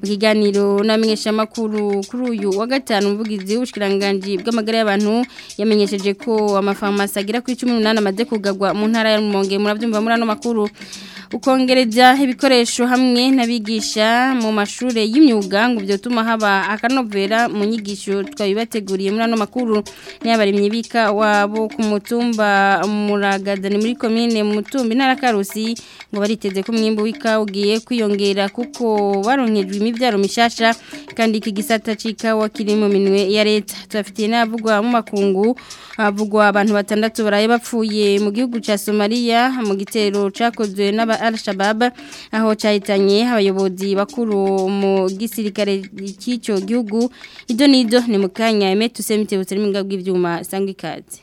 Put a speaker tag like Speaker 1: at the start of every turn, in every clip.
Speaker 1: mu kiganiro n'amenyeshamakuru kuri uyu wa gatanu umuvugizi w'ubushyiranganji bw'amagara y'abantu yamenyesheje ko amafarumasi agera kuri cumi n'umunani amaze kugagwa mu ntara ya rumonge murabyumva muri ano makuru ukongereza ibikoresho hamwe n'abigisha mu mashuri y'imyuga ngo byotuma haba akanovera mu nyigisho twabibateguriye muri ano makuru n'abarimyi bika wabo ku mutumba muragadani muri komine mutumbi ntara karusi ngo bariteze ku umwimbo wika ugiye kwiyongera kuko baronkejwe imibyaro mishasha kandi iki gisata cy'ikawa wakiri mu minwe ya leta tubafitiye n'abavugwa mu makungu avugwa abantu batandatu baraye bapfuye mu gihugu cya Somalia mu gitero cakozwe n'aba al-Shabab aho cyahitanye abayobozi bakuru mu gisirikare cy'icyo gihugu ibyo n'ibyo ni mu kanya emetu semite butarimo bw'ibyuma sangwa ikaze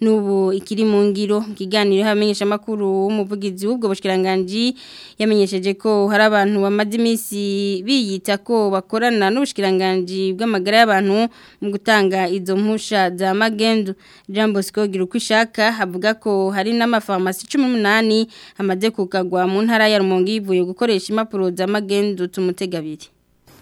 Speaker 1: n'ubu ikiri mu ngiro kiganiro hamenyesha makuru w'umuvugizi w'ubwo bushikiranganji yamenyesheje ko hari abantu bamaze iminsi biyita ko bakorana n'ubushikiranganji bw'amagara y'abantu mu gutanga izo mpusha za magendu Jambo Bosco Girukwishaka avuga ko hari n'amafarumasi 18 amaze kukagwa mu ntara ya Rumonge ivuye gukoresha impapuro z'amagendu tumutega abiri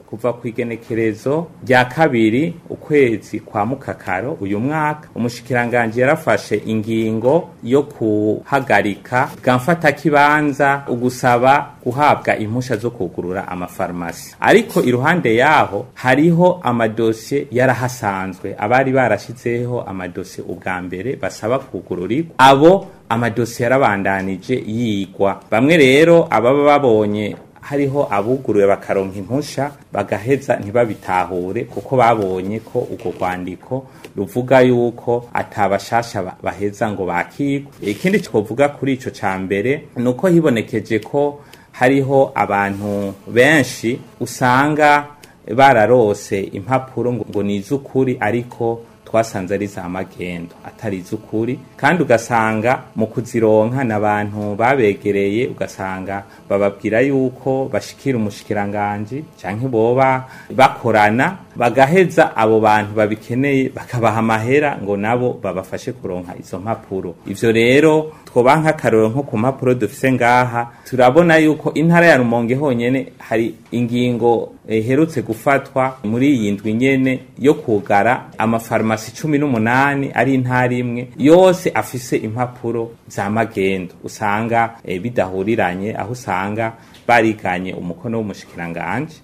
Speaker 2: kuva ku igenekerezo rya kabiri ukwezi kwa mukakaro uyu mwaka umushikiranganji yarafashe ingingo yo kuhagarika bwamfatakibanza ugusaba guhabwa impusha zo kugurura amafarumasi ariko iruhande yaho hariho amadosiye yarahasanzwe abari barashizeho amadosiye ubwa mbere basaba kugururirwa abo amadosiye yarabandanije yigwa bamwe rero ababa babonye hariho abuguruwe bakaronka impusha bagaheza ntibabitahure kuko babonye ko uko kwandiko ruvuga yuko atabashasha baheza ngo bakirwe ikindi twovuga kuri ico ca mbere nuko hibonekeje ko hariho abantu benshi usanga bararose impapuro ngo ni iz'ukuri ariko twasanze ari za magendo atari iz'ukuri kandi ugasanga mu kuzironka n'abantu babegereye ugasanga bababwira yuko bashikira umushikiranganji canke boba bakorana bagaheza abo bantu babikeneye bakabaha amahera ngo nabo babafashe kuronka izo mpapuro ibyo rero twoba akarorero nko ku mpapuro dufise ngaha turabona yuko intara ya Rumonge honyine hari ingingo Eh, iherutse gufatwa muri iyi ndwi nyene yo kugara amafarumasi cumi n'umunani ari intara imwe yose afise impapuro za magendo usanga eh, bidahuriranye aho usanga bariganye umukono w'umushikiranganje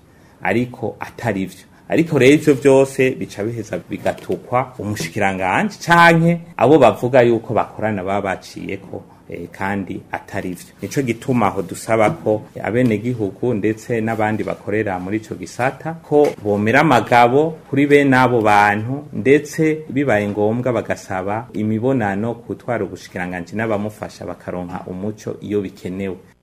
Speaker 2: ariko atari vyo ariko rero ivyo vyose bica biheza bigatukwa umushikiranganji canke abo bavuga yuko bakorana babaciyeko e, kandi atari byo nico gituma aho dusaba ko abenegihugu ndetse n'abandi bakorera muri ico gisata ko bomera amagabo kuri bene abo bantu ndetse bibaye ngombwa bagasaba imibonano kutwara ubushikiranganji n'abamufasha bakaronka umuco iyo bikenewe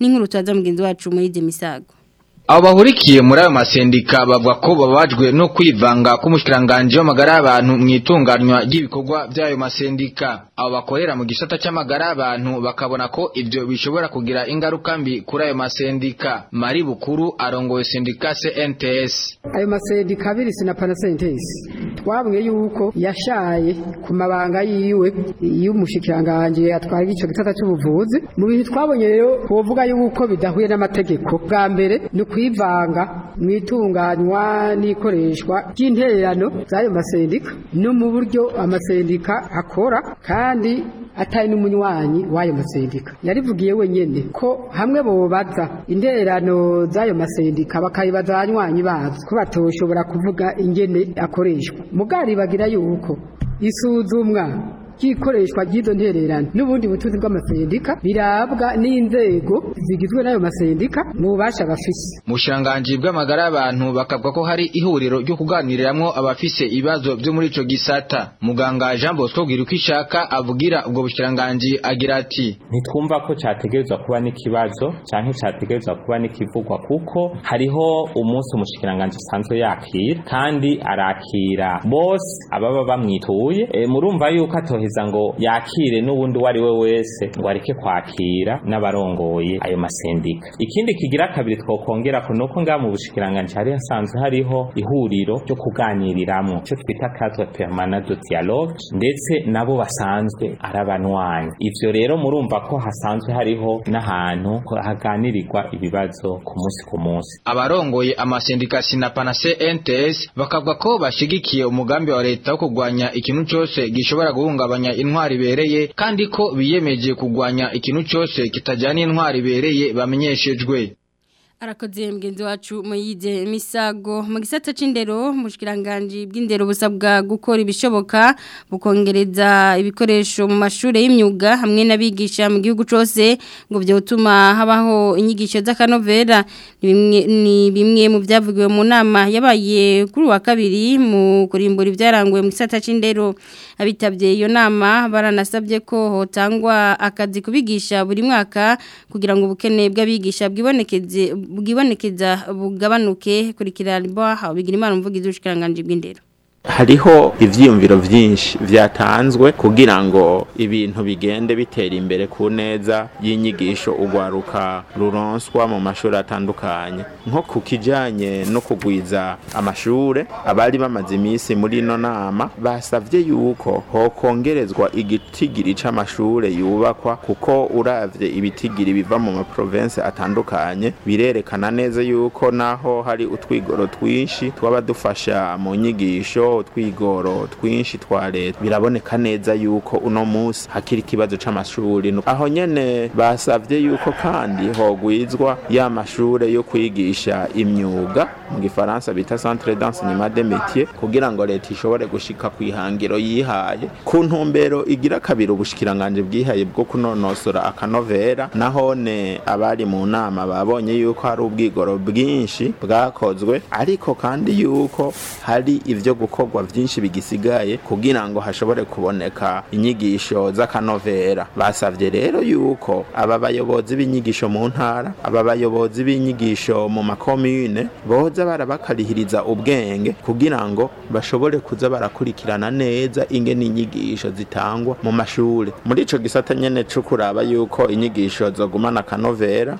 Speaker 1: n'inkuru twaza mugenzi wacu Maid Misago
Speaker 3: abo bahurikiye muri ayo masendika bavuga ko bababajwe no kwivanga k'umushikiranganji w'amagara y'abantu mu itunganywa ry'ibikorwa by'ayo masendika abo bakorera mu gisata cy'amagara y'abantu bakabona ko ibyo bishobora kugira ingaruka mbi kuri ayo masendika mari bukuru arongoye sendika CNTS
Speaker 4: ayo masendika abiri sinapana CNTS twabwiye yuko yashaye ku mabanga yiwe y'umushikiranganje atwara igice gisata cy'ubuvuzi mu bintu twabonye rero wovuga yuko bidahuye n'amategeko bwa mbere no kwivanga mu itunganywa n'ikoreshwa ry'intererano z'ayo masendika no mu buryo amasendika akora kandi atari n'umunywanyi w'ayo masendika yarivugiye wenyine ko hamwe bobaza intererano z'ayo masendika bakayibaza abanywanyi bazo ko batoshobora kuvuga ingene akoreshwa mugari bagira yuko isuzumwa ry'ikoreshwa ry'izo ntererano n'ubundi butunzi bw'amasendika birabwa n'inzego zigizwe n'ayo masendika mu bubasha bafise
Speaker 3: mu bushanganji bw'amagara y'abantu bakavuga ko hari ihuriro ryo kuganiriramwo abafise ibibazo byo muri ico gisata muganga Jean Bosco Girukishaka avugira ubwo bushikiranganji agira ati
Speaker 2: nitwumva ko cyategerezwa kuba n'ikibazo canke cyategerezwa kuba n'ikivugwa kuko hariho umunsi umushikiranganji asanzwe yakira kandi arakira bose ababa bamwituye e, murumva yuko ato muhiza ngo yakire n'ubundi uwo ari we wese ngo areke kwakira n'abarongoye ayo masendika ikindi kigira kabiri twokongerako nuko ngaha mu bushikiranganji hari hasanzwe hariho ihuriro ryo kuganiriramwo cyo twita cadre permanent de dialogue ndetse nabo basanzwe ari abanwanyi ivyo rero murumva ko hasanzwe hariho n'ahantu haganirirwa ibibazo ku munsi ku munsi
Speaker 3: abarongoye amasendika sinapanase NTS bakavuga ko bashigikiye umugambi wa leta wo kugwanya ikintu cyose gishobora guhungabana kugabanya intwari bereye kandi ko biyemeje kugwanya ikintu cyose kitajyana intwari bereye bamenyeshejwe
Speaker 1: arakoze mugenzi wacu muyide misago mu gisata c'indero mu kiranganji bw'indero busabwa gukora ibishoboka bukongereza ibikoresho mu mashuri y'imyuga hamwe n'abigisha mu gihugu cyose ngo byotuma habaho inyigisho z'akanovera ni bimwe mu byavugiwe mu nama yabaye kuri wa kabiri mu kurimbura ibyaranguye mu gisata c'indero abitabye iyo nama baranasabye ko hotangwa akazi kubigisha buri mwaka kugira ngo ubukene bw'abigisha bwibonekeze bwibonekeza bugabanuke kurikira riba bigira imana umuvugizi w'ubushikiranganje bw'indero
Speaker 5: hariho ibyiyumviro byinshi byatanzwe kugira ngo ibintu bigende bitera imbere ku neza y'inyigisho urwaruka ruronswa mu mashuri atandukanye nko ku kijyanye no kugwiza amashuri abari bamaze iminsi muri ino nama basavye yuko hokongerezwa igitigiri c'amashure yubakwa kuko urabye ibitigiri biva mu maprovensi atandukanye birerekana neza yuko naho hari utwigoro twinshi twaba dufasha mu nyigisho twigoro twinshi twa leta biraboneka neza yuko uno munsi hakiri ikibazo c'amashuri aho nyene basabye yuko kandi hogwizwa ya mashure yo kwigisha imyuga mu gifaransa bita centre d'enseignement de métier kugira ngo leta ishobore gushika ku ihangiro yihaye ku ntumbero igira kabiri ubushikiranganje bwihaye bwo kunonosora akanovera nahone abari mu nama babonye yuko hari ubwigoro bwinshi bwakozwe ariko kandi yuko hari ibyo gukora gukorwa byinshi bigisigaye kugira ngo hashobore kuboneka inyigisho z'akanovera basabye rero yuko aba bayobozi b'inyigisho mu ntara aba bayobozi b'inyigisho mu makomune boza barabakarihiriza ubwenge kugira ngo bashobore kuza barakurikirana neza inge ninyigisho zitangwa mu mashuri muri icyo gisata nyene co kuraba yuko inyigisho zogumana akanovera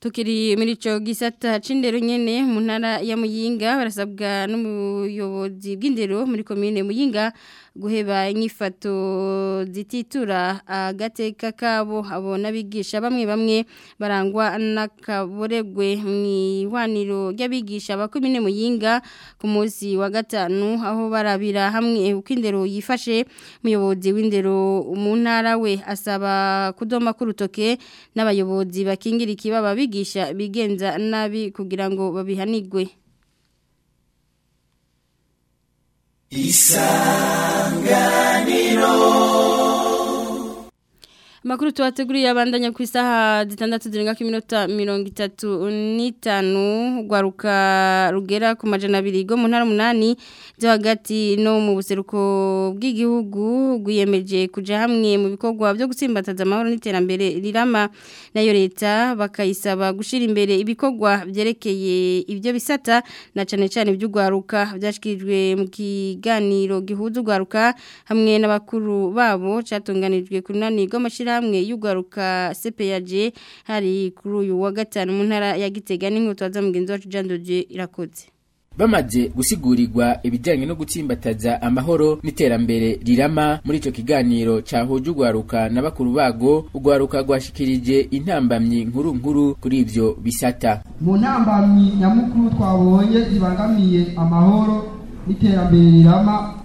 Speaker 1: tukiri muri gisata c'indero nyene mu ya muyinga barasabwa n'umuyobozi bw'indero muri komine muyinga guheba inyifato zititura agateka kabo abo n'abigisha bamwe bamwe barangwa n'akaboregwe mu ihwaniro ry'abigisha ba muyinga ku munsi wa gatanu aho barabira hamwe uko indero yifashe umuyobozi w'indero mu ntara we asaba kudoma k'urutoke n'abayobozi bakingira ikibaba biga abigisha bigenza nabi kugira ngo babihanigwe isanga Makuru tuwateguri abandanya ku isaha zitandatu zirenga k'iminota 35 gwaruka rugera ku majana abiri go mu ntara munani zo hagati no mu buseruko bw'igihugu gwiyemeje kuja hamwe mu bikorwa byo gutsimbataza amahoro n'iterambere rirama nayo leta bakayisaba gushira imbere ibikorwa byerekeye ibyo bisata na cane cane by'ugwaruka byashikirijwe mu kiganiro gihuza ugwaruka hamwe n'abakuru babo catunganijwe ku runani rw'amashira interahamwe y'ugaruka CPAG hari kuri uyu wa gatanu mu ntara ya Gitega n'inkutwaza mugenzi wacu Jean Dodieu
Speaker 6: bamaze gusigurigwa ibijyanye no gutsimbataza amahoro n'iterambere rirama muri icyo kiganiro cyahuje urwaruka na bakuru bago urwaruka rwashikirije intambamyi nkuru nkuru kuri ibyo bisata
Speaker 7: mu ntambamyi nyamukuru twabonye zibangamiye amahoro n'iterambere rirama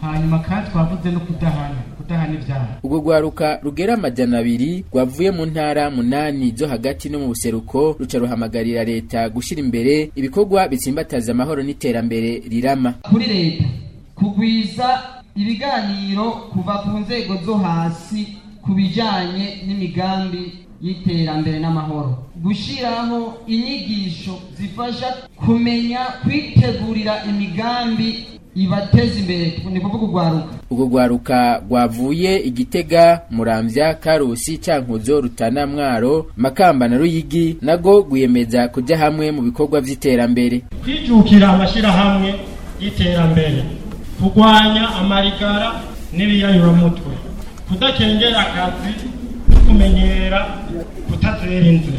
Speaker 8: hanyuma kandi twavuze no kudahana kudahana
Speaker 6: rwaruka rugera amajyana abiri rwavuye mu ntara munani zo hagati no mu buseruko ruca ruhamagarira leta gushyira imbere ibikorwa bitsimbataza amahoro n'iterambere rirama
Speaker 9: kuri leta kugwiza ibiganiro kuva ku nzego zo hasi ku bijyanye n'imigambi y'iterambere n'amahoro gushyiraho inyigisho zifasha kumenya kwitegurira imigambi ibateza imbere ni kuvuga urwaruka
Speaker 6: urwo rwaruka rwavuye igitega murambya karusi cyankuzo rutana mwaro makamba na ruyigi nago rwiyemeza kujya hamwe mu bikorwa by'iterambere
Speaker 8: twijukira amashyirahamwe y'iterambere kurwanya amarigara n'ibiyayuramutwe kudakengera akazi no kumenyera kutazera inzira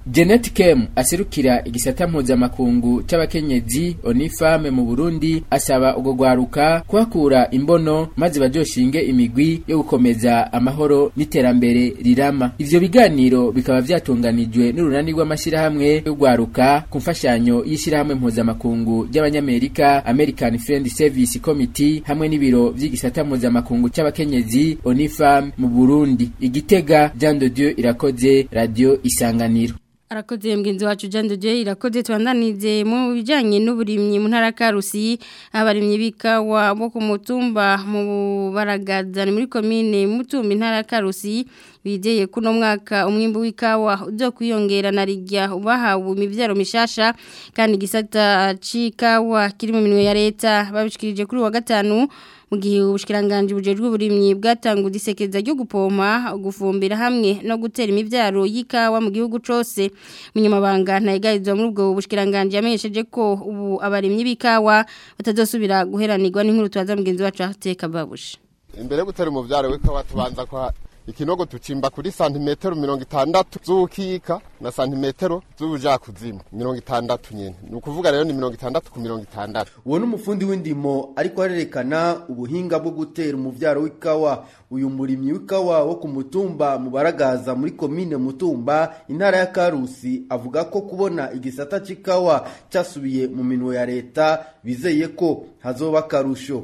Speaker 6: Janet Kem aserukira igisata mpuzamakungu c'abakenyezi Onifame mu Burundi asaba ugo gwaruka kuhakura imbono maze baryoshinge imigwi yo gukomeza amahoro n'iterambere rirama ivyo biganiro bikaba vyatunganijwe n'urunani rw’amashyirahamwe y'ugwaruka ku mfashanyo y'ishirahamwe mpuzamakungu ry'abanyamerika American Friend Service Committee hamwe n'ibiro vy'igisata mpuzamakungu cyabakenyezi onifam mu Burundi igitega Jean de Dieu murakoze radiyo isanganiro
Speaker 1: arakoze mugenzi wacu Jean irakoze tubandanize mu bijyanye n'uburimyi mu ntara ka Rusi abarimyi bikawa bo ku mutumba mu baragaza muri Komine mutumba intara ka Rusi bijeye kuno mwaka umwimbu w'ikawa uzo kuyongera na rigya ubahawe imibyaro mishasha kandi gisata c'ikawa kiri mu minwe ya leta babishikirije kuri wa gatanu mu gihe ubushikiranganje bujejwe uburimyi bwatanguye isekeza ryo gupompa gufumbira hamwe no gutera imibyaro y'ikawa mu gihugu cyose munyamabanga ntayigarizwa muri ubwo bushikiranganje yamenyesheje ko ubu abarimyi b'ikawa batazosubira guheranirwa n'inkuru twaza mugenzi wacu ahateka babushe
Speaker 10: imbere yo gutera umubyaro w'ikawa tubanza ko ikinogo tucimba kuri santimetero mirongo itandatu z'ubukika na santimetero z'ubujakuzimu mirongo itandatu nyene ni ukuvuga rero ni mirongo itandatu ku mirongo itandatu
Speaker 11: uwo ni umufundi w'indimo ariko arerekana ubuhinga bwo gutera umubyaro w'ikawa uyu murimyi w'ikawa wo ku mutumba mubaragaza muri komine mutumba intara ya karusi avuga ko kubona igisata c'ikawa cyasubiye mu minwe ya leta bizeye ko hazoba akarusho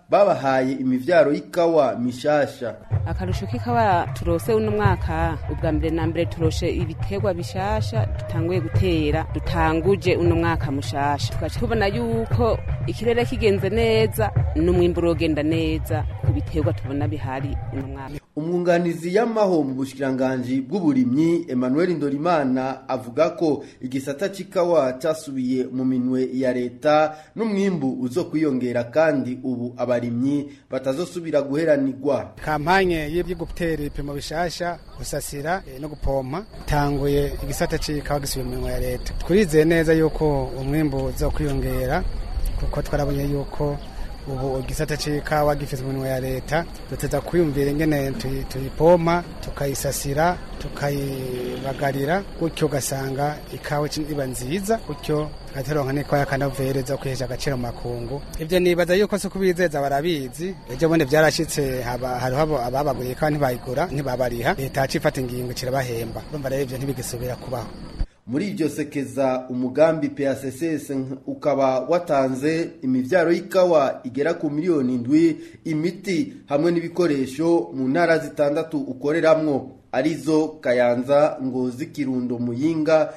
Speaker 11: babahaye imibyaro i’kawa mishasha
Speaker 12: akarusho k'ikawa turose uno mwaka ubwa mbere na mbere turoshe ibitegwa bishasha dutanguye gutera dutanguje uno mwaka mushasha tukaca tubona yuko ikirere kigenze neza n'umwimbu urogenda neza ku bitegwa tubona bihari uno mwaka
Speaker 11: umwunganizi y'amaho mu bushikiranganji bw'uburimyi Emmanuel Ndorimana avuga ko igisata cy'ikawa cyasubiye mu minwe ya leta n'umwimbu uzo kwiyongera kandi ubu abarimyi batazosubira guheranirwa
Speaker 13: kampanye y'ibyo gutera ibipimo bishasha gusasira eh, no gupompa itanguye igisata cy'ikawa gisubiye mu minwe ya leta twizeye neza yuko umwimbu uzo kwiyongera kuko twarabonye yuko ubu igisate cy'ikawa gifite umunwa ya leta duteza kwiyumvira ingene tuyipompa tukayisasira tukayibagarira gutyo ugasanga ikawa iba nziza gutyo tukateronka n'ikawa kanavuhereza kwihesha agaciro makungu ibyo nibaza yuko si kubizeza barabizi ejo bundi byarashyitse hariho ababaguye ikawa ntibayigura ntibabariha leta yacifata ingingo kirabahemba urumva rero ibyo ntibigisubira kubaho
Speaker 11: muri iryo sekeza umugambi PSSS ukaba watanze imibyaro y'ikawa igera ku miliyoni indwi imiti hamwe n'ibikoresho mu ntara zitandatu ukoreramwo arizo Kayanza Ngozi Kirundo Muyinga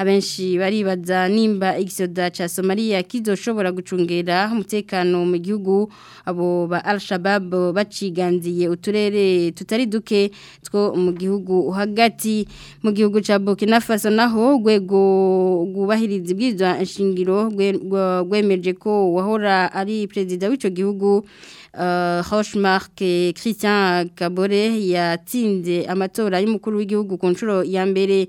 Speaker 1: abenshi baribaza nimba igisoda cya somaliya kizoshobora gucunga kwiyongera umutekano mu gihugu abo ba al-shabab baciganziye uturere tutari duke two mu gihugu uhagati mu gihugu cha Burkina Faso naho gwego gubahiriza ibwirizwa nshingiro gwemeje ko wahora ari president w'ico gihugu Rochemark eh, Christian Kabore yatsinze amatora y'umukuru w'igihugu ku nshuro ya mbere